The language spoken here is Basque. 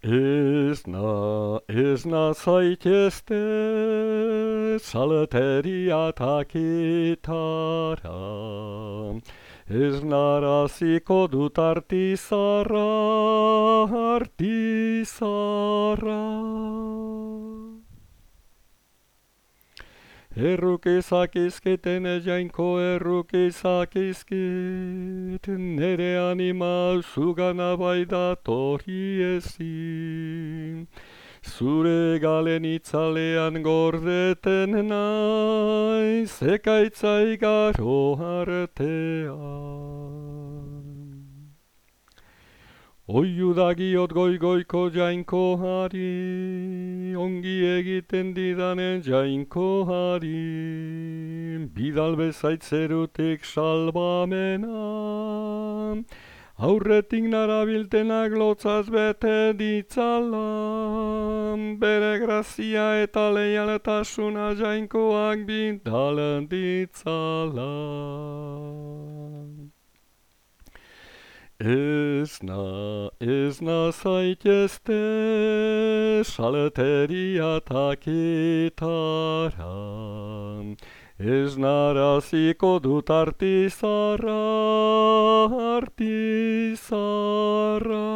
Ez na, ez na zaitezte salteria takitara. Ez naraziko dut artizarra, artizarra. Erruk izakizkiten jainko erruk izakizkit, nere anima zugana bai datorri ezin. Zure galen itzalean gordeten nahi, zekaitza igaro artean. Oiu dagiot goi-goiko jainko hari, ongi egiten didanen jainko hari, bidal bezaitzerutik salbamena, aurretik narabiltenak lotzaz bete ditzala, bere grazia eta leialetasuna jainkoak bidalen ditzala. Ez na, ez na zaitezte salteria takitara. Ez naraziko dut artizarra, artizarra.